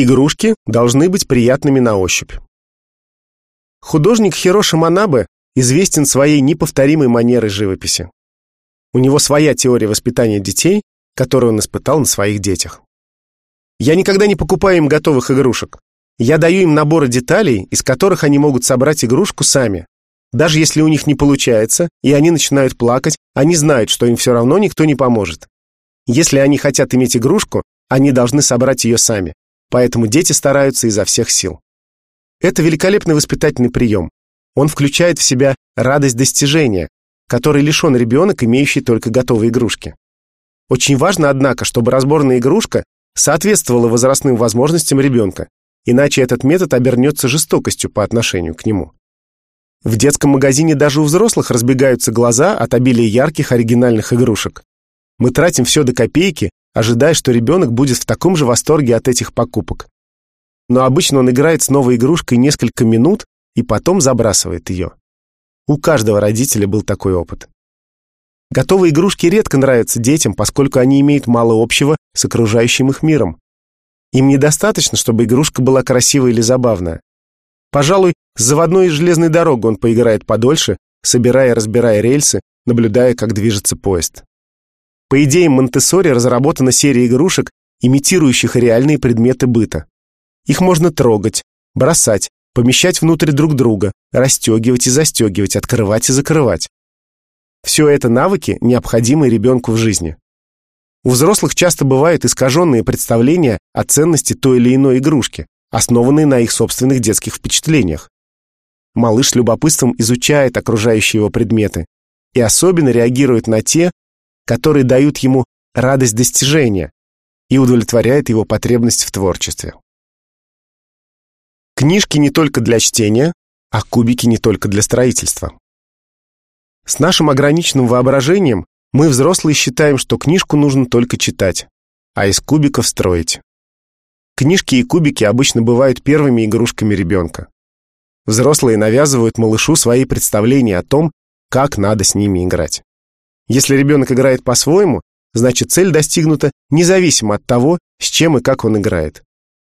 Игрушки должны быть приятными на ощупь. Художник Хироши Манабе известен своей неповторимой манерой живописи. У него своя теория воспитания детей, которую он испытал на своих детях. Я никогда не покупаю им готовых игрушек. Я даю им наборы деталей, из которых они могут собрать игрушку сами. Даже если у них не получается, и они начинают плакать, они знают, что им все равно никто не поможет. Если они хотят иметь игрушку, они должны собрать ее сами поэтому дети стараются изо всех сил. Это великолепный воспитательный прием. Он включает в себя радость достижения, которой лишен ребенок, имеющий только готовые игрушки. Очень важно, однако, чтобы разборная игрушка соответствовала возрастным возможностям ребенка, иначе этот метод обернется жестокостью по отношению к нему. В детском магазине даже у взрослых разбегаются глаза от обилия ярких оригинальных игрушек. Мы тратим все до копейки, ожидая, что ребенок будет в таком же восторге от этих покупок. Но обычно он играет с новой игрушкой несколько минут и потом забрасывает ее. У каждого родителя был такой опыт. Готовые игрушки редко нравятся детям, поскольку они имеют мало общего с окружающим их миром. Им недостаточно, чтобы игрушка была красивая или забавная. Пожалуй, с заводной железной дорогой он поиграет подольше, собирая и разбирая рельсы, наблюдая, как движется поезд. По идеям Монтессори разработана серия игрушек, имитирующих реальные предметы быта. Их можно трогать, бросать, помещать внутрь друг друга, расстегивать и застегивать, открывать и закрывать. Все это навыки, необходимые ребенку в жизни. У взрослых часто бывают искаженные представления о ценности той или иной игрушки, основанные на их собственных детских впечатлениях. Малыш с любопытством изучает окружающие его предметы и особенно реагирует на те, которые дают ему радость достижения и удовлетворяют его потребность в творчестве. Книжки не только для чтения, а кубики не только для строительства. С нашим ограниченным воображением мы, взрослые, считаем, что книжку нужно только читать, а из кубиков строить. Книжки и кубики обычно бывают первыми игрушками ребенка. Взрослые навязывают малышу свои представления о том, как надо с ними играть. Если ребенок играет по-своему, значит цель достигнута независимо от того, с чем и как он играет.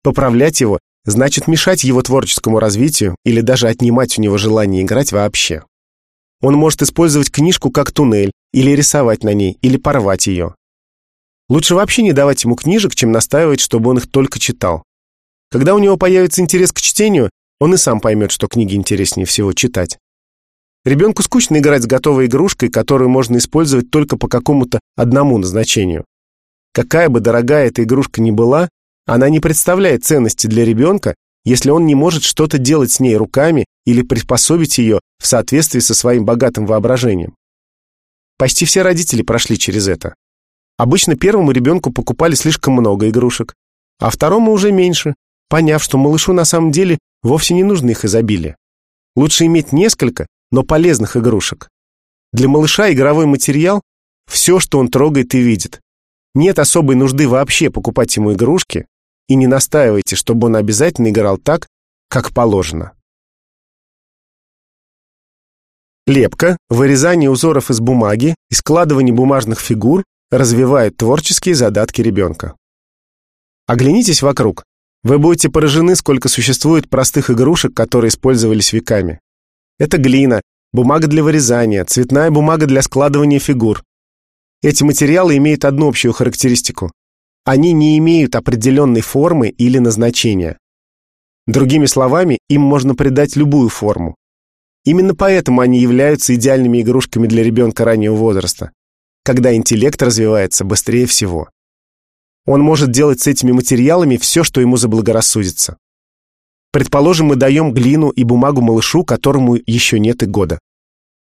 Поправлять его значит мешать его творческому развитию или даже отнимать у него желание играть вообще. Он может использовать книжку как туннель, или рисовать на ней, или порвать ее. Лучше вообще не давать ему книжек, чем настаивать, чтобы он их только читал. Когда у него появится интерес к чтению, он и сам поймет, что книги интереснее всего читать. Ребенку скучно играть с готовой игрушкой, которую можно использовать только по какому-то одному назначению. Какая бы дорогая эта игрушка ни была, она не представляет ценности для ребенка, если он не может что-то делать с ней руками или приспособить ее в соответствии со своим богатым воображением. Почти все родители прошли через это. Обычно первому ребенку покупали слишком много игрушек, а второму уже меньше, поняв, что малышу на самом деле вовсе не нужно их изобилие. Лучше иметь несколько но полезных игрушек. Для малыша игровой материал – все, что он трогает и видит. Нет особой нужды вообще покупать ему игрушки, и не настаивайте, чтобы он обязательно играл так, как положено. Лепка, вырезание узоров из бумаги и складывание бумажных фигур развивает творческие задатки ребенка. Оглянитесь вокруг. Вы будете поражены, сколько существует простых игрушек, которые использовались веками. Это глина, бумага для вырезания, цветная бумага для складывания фигур. Эти материалы имеют одну общую характеристику. Они не имеют определенной формы или назначения. Другими словами, им можно придать любую форму. Именно поэтому они являются идеальными игрушками для ребенка раннего возраста, когда интеллект развивается быстрее всего. Он может делать с этими материалами все, что ему заблагорассудится. Предположим, мы даем глину и бумагу малышу, которому еще нет и года.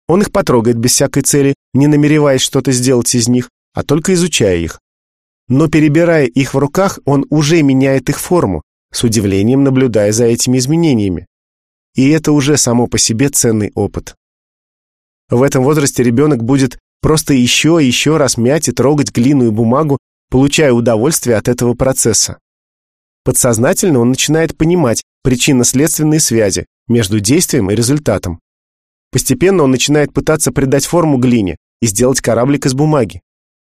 Он их потрогает без всякой цели, не намереваясь что-то сделать из них, а только изучая их. Но перебирая их в руках, он уже меняет их форму, с удивлением наблюдая за этими изменениями. И это уже само по себе ценный опыт. В этом возрасте ребенок будет просто еще и еще раз мять и трогать глину и бумагу, получая удовольствие от этого процесса. Подсознательно он начинает понимать причинно-следственные связи между действием и результатом. Постепенно он начинает пытаться придать форму глине и сделать кораблик из бумаги.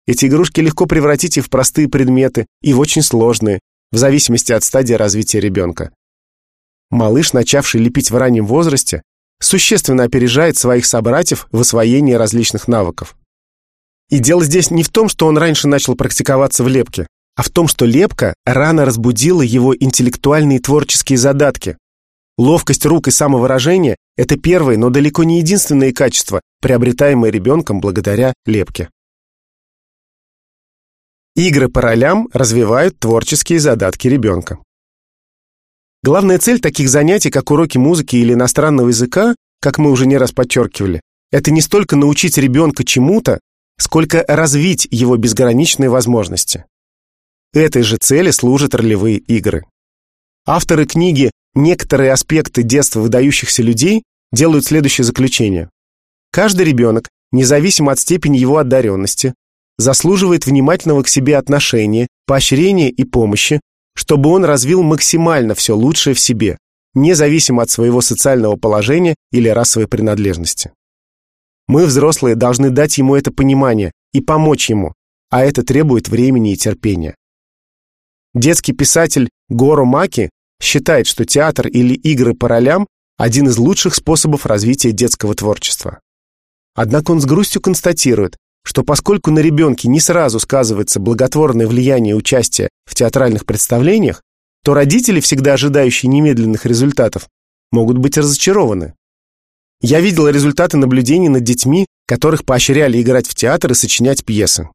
Эти игрушки легко превратить и в простые предметы, и в очень сложные, в зависимости от стадии развития ребенка. Малыш, начавший лепить в раннем возрасте, существенно опережает своих собратьев в освоении различных навыков. И дело здесь не в том, что он раньше начал практиковаться в лепке, а в том, что лепка рано разбудила его интеллектуальные творческие задатки. Ловкость рук и самовыражение – это первые, но далеко не единственные качества, приобретаемые ребенком благодаря лепке. Игры по ролям развивают творческие задатки ребенка. Главная цель таких занятий, как уроки музыки или иностранного языка, как мы уже не раз подчеркивали, это не столько научить ребенка чему-то, сколько развить его безграничные возможности. Этой же цели служат ролевые игры. Авторы книги «Некоторые аспекты детства выдающихся людей» делают следующее заключение. Каждый ребенок, независимо от степени его одаренности, заслуживает внимательного к себе отношения, поощрения и помощи, чтобы он развил максимально все лучшее в себе, независимо от своего социального положения или расовой принадлежности. Мы, взрослые, должны дать ему это понимание и помочь ему, а это требует времени и терпения. Детский писатель Горо Маки считает, что театр или игры по ролям – один из лучших способов развития детского творчества. Однако он с грустью констатирует, что поскольку на ребенке не сразу сказывается благотворное влияние участия в театральных представлениях, то родители, всегда ожидающие немедленных результатов, могут быть разочарованы. Я видел результаты наблюдений над детьми, которых поощряли играть в театр и сочинять пьесы.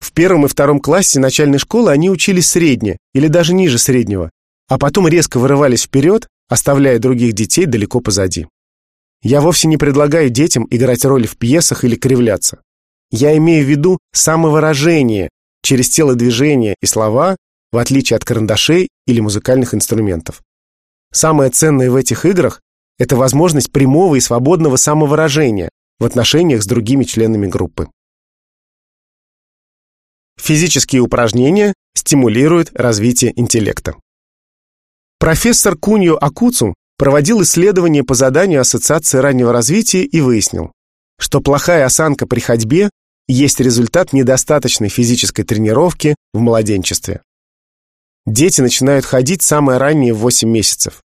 В первом и втором классе начальной школы они учились средне или даже ниже среднего, а потом резко вырывались вперед, оставляя других детей далеко позади. Я вовсе не предлагаю детям играть роли в пьесах или кривляться. Я имею в виду самовыражение через телодвижения и слова, в отличие от карандашей или музыкальных инструментов. Самое ценное в этих играх – это возможность прямого и свободного самовыражения в отношениях с другими членами группы. Физические упражнения стимулируют развитие интеллекта. Профессор Куньо Акуцу проводил исследование по заданию Ассоциации раннего развития и выяснил, что плохая осанка при ходьбе есть результат недостаточной физической тренировки в младенчестве. Дети начинают ходить самое раннее в 8 месяцев.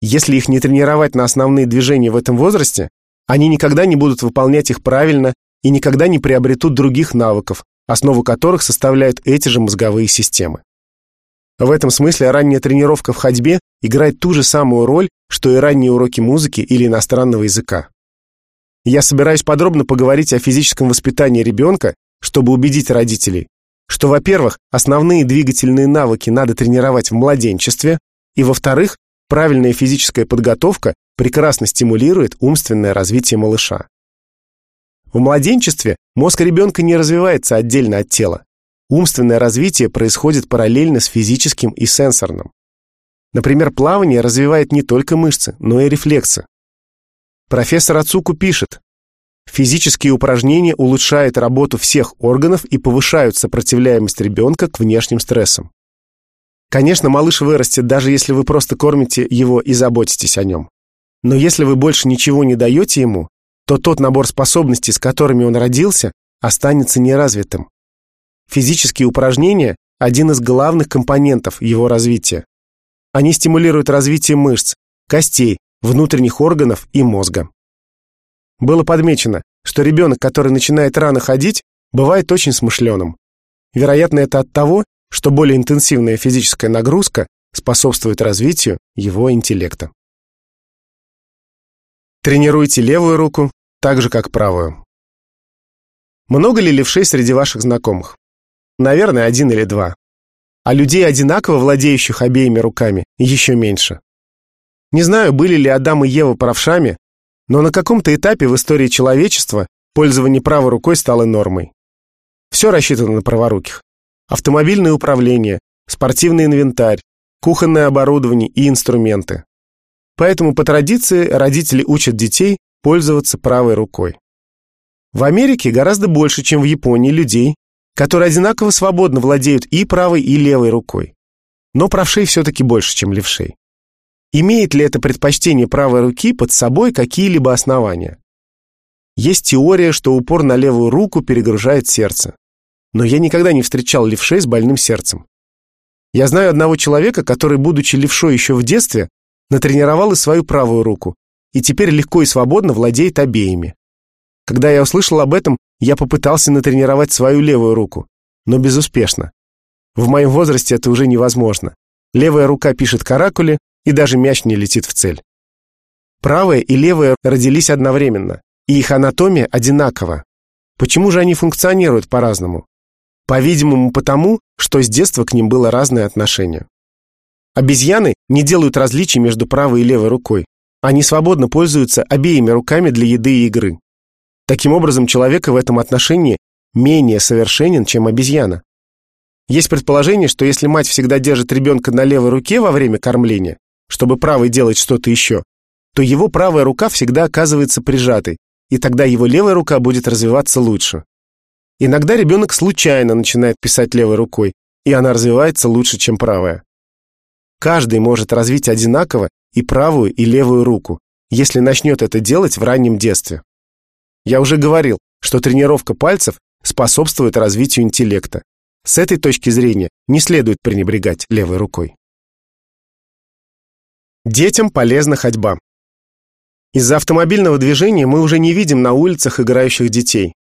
Если их не тренировать на основные движения в этом возрасте, они никогда не будут выполнять их правильно и никогда не приобретут других навыков, основу которых составляют эти же мозговые системы. В этом смысле ранняя тренировка в ходьбе играет ту же самую роль, что и ранние уроки музыки или иностранного языка. Я собираюсь подробно поговорить о физическом воспитании ребенка, чтобы убедить родителей, что, во-первых, основные двигательные навыки надо тренировать в младенчестве, и, во-вторых, правильная физическая подготовка прекрасно стимулирует умственное развитие малыша. В младенчестве мозг ребенка не развивается отдельно от тела. Умственное развитие происходит параллельно с физическим и сенсорным. Например, плавание развивает не только мышцы, но и рефлексы. Профессор Ацуку пишет, физические упражнения улучшают работу всех органов и повышают сопротивляемость ребенка к внешним стрессам. Конечно, малыш вырастет, даже если вы просто кормите его и заботитесь о нем. Но если вы больше ничего не даете ему, то тот набор способностей, с которыми он родился, останется неразвитым. Физические упражнения – один из главных компонентов его развития. Они стимулируют развитие мышц, костей, внутренних органов и мозга. Было подмечено, что ребенок, который начинает рано ходить, бывает очень смышленым. Вероятно, это от того, что более интенсивная физическая нагрузка способствует развитию его интеллекта. Тренируйте левую руку так же, как правую. Много ли левшей среди ваших знакомых? Наверное, один или два. А людей, одинаково владеющих обеими руками, еще меньше. Не знаю, были ли Адам и Ева правшами, но на каком-то этапе в истории человечества пользование правой рукой стало нормой. Все рассчитано на праворуких. Автомобильное управление, спортивный инвентарь, кухонное оборудование и инструменты. Поэтому по традиции родители учат детей пользоваться правой рукой. В Америке гораздо больше, чем в Японии, людей, которые одинаково свободно владеют и правой, и левой рукой. Но правшей все-таки больше, чем левшей. Имеет ли это предпочтение правой руки под собой какие-либо основания? Есть теория, что упор на левую руку перегружает сердце. Но я никогда не встречал левшей с больным сердцем. Я знаю одного человека, который, будучи левшой еще в детстве, натренировал и свою правую руку, и теперь легко и свободно владеет обеими. Когда я услышал об этом, я попытался натренировать свою левую руку, но безуспешно. В моем возрасте это уже невозможно. Левая рука пишет каракули, и даже мяч не летит в цель. Правая и левая родились одновременно, и их анатомия одинакова. Почему же они функционируют по-разному? По-видимому, потому, что с детства к ним было разное отношение. Обезьяны не делают различий между правой и левой рукой. Они свободно пользуются обеими руками для еды и игры. Таким образом, человек в этом отношении менее совершенен, чем обезьяна. Есть предположение, что если мать всегда держит ребенка на левой руке во время кормления, чтобы правой делать что-то еще, то его правая рука всегда оказывается прижатой, и тогда его левая рука будет развиваться лучше. Иногда ребенок случайно начинает писать левой рукой, и она развивается лучше, чем правая. Каждый может развить одинаково и правую, и левую руку, если начнет это делать в раннем детстве. Я уже говорил, что тренировка пальцев способствует развитию интеллекта. С этой точки зрения не следует пренебрегать левой рукой. Детям полезна ходьба. Из-за автомобильного движения мы уже не видим на улицах играющих детей.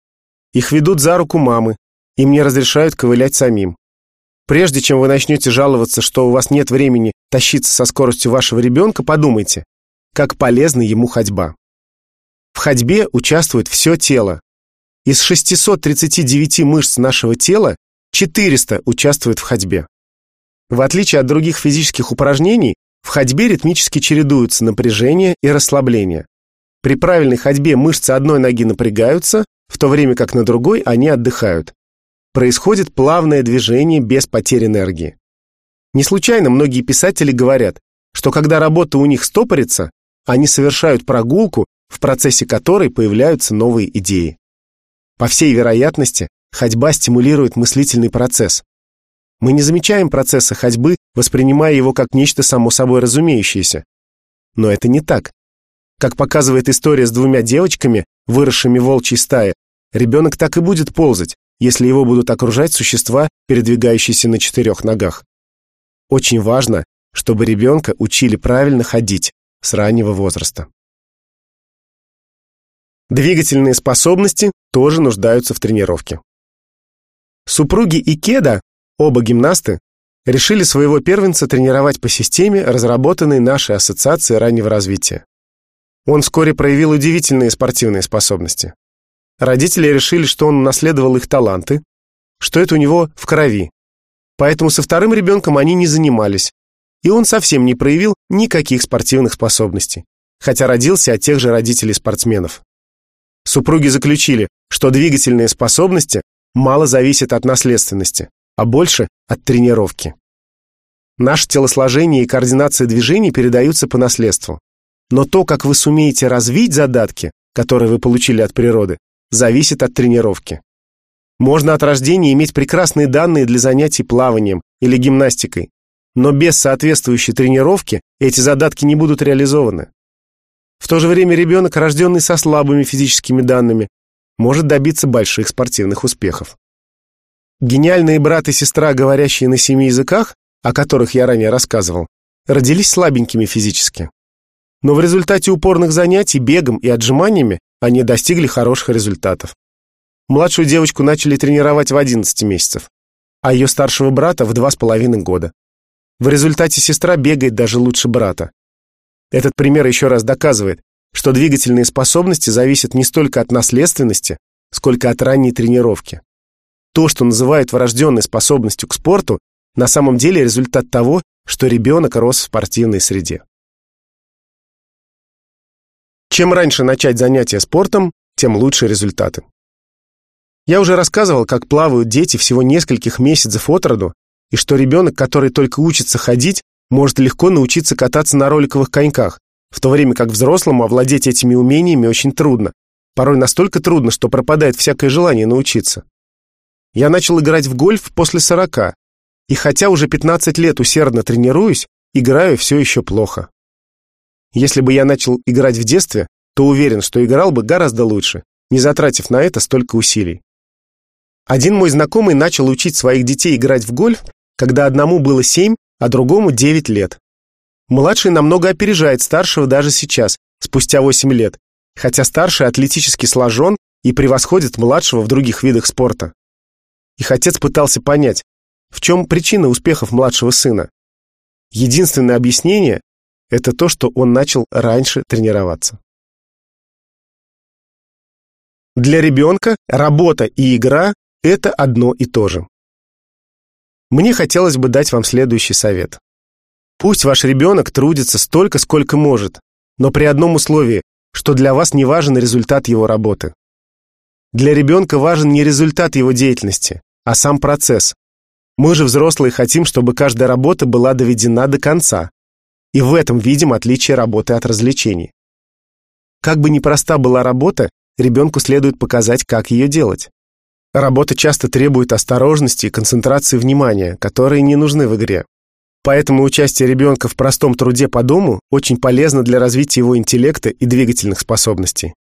Их ведут за руку мамы, им не разрешают ковылять самим. Прежде чем вы начнете жаловаться, что у вас нет времени тащиться со скоростью вашего ребенка, подумайте, как полезна ему ходьба. В ходьбе участвует все тело. Из 639 мышц нашего тела 400 участвуют в ходьбе. В отличие от других физических упражнений, в ходьбе ритмически чередуются напряжение и расслабление. При правильной ходьбе мышцы одной ноги напрягаются, в то время как на другой они отдыхают происходит плавное движение без потери энергии. Не случайно многие писатели говорят, что когда работа у них стопорится, они совершают прогулку, в процессе которой появляются новые идеи. По всей вероятности, ходьба стимулирует мыслительный процесс. Мы не замечаем процесса ходьбы, воспринимая его как нечто само собой разумеющееся. Но это не так. Как показывает история с двумя девочками, выросшими в волчьей стае, ребенок так и будет ползать, если его будут окружать существа, передвигающиеся на четырех ногах. Очень важно, чтобы ребенка учили правильно ходить с раннего возраста. Двигательные способности тоже нуждаются в тренировке. Супруги Икеда, оба гимнасты, решили своего первенца тренировать по системе, разработанной нашей Ассоциацией раннего развития. Он вскоре проявил удивительные спортивные способности. Родители решили, что он унаследовал их таланты, что это у него в крови. Поэтому со вторым ребенком они не занимались, и он совсем не проявил никаких спортивных способностей, хотя родился от тех же родителей-спортсменов. Супруги заключили, что двигательные способности мало зависят от наследственности, а больше от тренировки. Наше телосложение и координация движений передаются по наследству. Но то, как вы сумеете развить задатки, которые вы получили от природы, зависит от тренировки. Можно от рождения иметь прекрасные данные для занятий плаванием или гимнастикой, но без соответствующей тренировки эти задатки не будут реализованы. В то же время ребенок, рожденный со слабыми физическими данными, может добиться больших спортивных успехов. Гениальные брат и сестра, говорящие на семи языках, о которых я ранее рассказывал, родились слабенькими физически. Но в результате упорных занятий бегом и отжиманиями они достигли хороших результатов. Младшую девочку начали тренировать в 11 месяцев, а ее старшего брата в 2,5 года. В результате сестра бегает даже лучше брата. Этот пример еще раз доказывает, что двигательные способности зависят не столько от наследственности, сколько от ранней тренировки. То, что называют врожденной способностью к спорту, на самом деле результат того, что ребенок рос в спортивной среде. Чем раньше начать занятия спортом, тем лучше результаты. Я уже рассказывал, как плавают дети всего нескольких месяцев от роду, и что ребенок, который только учится ходить, может легко научиться кататься на роликовых коньках, в то время как взрослому овладеть этими умениями очень трудно. Порой настолько трудно, что пропадает всякое желание научиться. Я начал играть в гольф после 40, и хотя уже 15 лет усердно тренируюсь, играю все еще плохо. Если бы я начал играть в детстве, то уверен, что играл бы гораздо лучше, не затратив на это столько усилий. Один мой знакомый начал учить своих детей играть в гольф, когда одному было 7, а другому 9 лет. Младший намного опережает старшего даже сейчас, спустя 8 лет, хотя старший атлетически сложен и превосходит младшего в других видах спорта. Их отец пытался понять, в чем причина успехов младшего сына. Единственное объяснение – это то, что он начал раньше тренироваться. Для ребенка работа и игра – это одно и то же. Мне хотелось бы дать вам следующий совет. Пусть ваш ребенок трудится столько, сколько может, но при одном условии, что для вас не важен результат его работы. Для ребенка важен не результат его деятельности, а сам процесс. Мы же взрослые хотим, чтобы каждая работа была доведена до конца. И в этом видим отличие работы от развлечений. Как бы ни проста была работа, ребенку следует показать, как ее делать. Работа часто требует осторожности и концентрации внимания, которые не нужны в игре. Поэтому участие ребенка в простом труде по дому очень полезно для развития его интеллекта и двигательных способностей.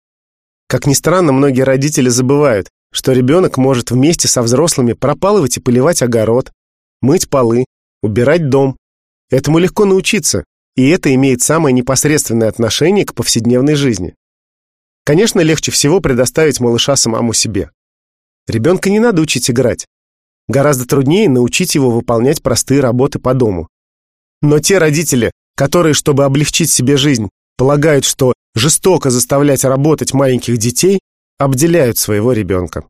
Как ни странно, многие родители забывают, что ребенок может вместе со взрослыми пропалывать и поливать огород, мыть полы, убирать дом. Этому легко научиться, и это имеет самое непосредственное отношение к повседневной жизни. Конечно, легче всего предоставить малыша самому себе. Ребенка не надо учить играть. Гораздо труднее научить его выполнять простые работы по дому. Но те родители, которые, чтобы облегчить себе жизнь, полагают, что жестоко заставлять работать маленьких детей, обделяют своего ребенка.